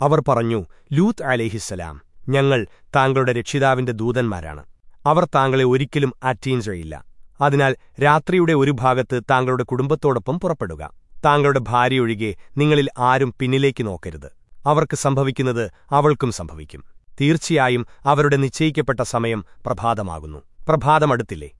അവർ പറഞ്ഞു ലൂത്ത് അലേഹിസ്സലാം ഞങ്ങൾ താങ്കളുടെ രക്ഷിതാവിന്റെ ദൂതന്മാരാണ്. അവർ താങ്കളെ ഒരിക്കലും അറ്റീൻ ചെയ്യില്ല അതിനാൽ രാത്രിയുടെ ഒരു ഭാഗത്ത് താങ്കളുടെ കുടുംബത്തോടൊപ്പം പുറപ്പെടുക. താങ്കളുടെ ഭാര്യയൊഴികെ നിങ്ങളിൽ ആരും പിന്നിലേക്ക് നോക്കരുത്. അവർക്ക് സംഭവിക്കുന്നത് അവൾക്കും സംഭവിക്കും. തീർച്ചയായും അവരുടെ നിശ്ചയിക്കപ്പെട്ട സമയം പ്രഭാതമാകുന്നു. പ്രഭാതമടുത്തില്ലേ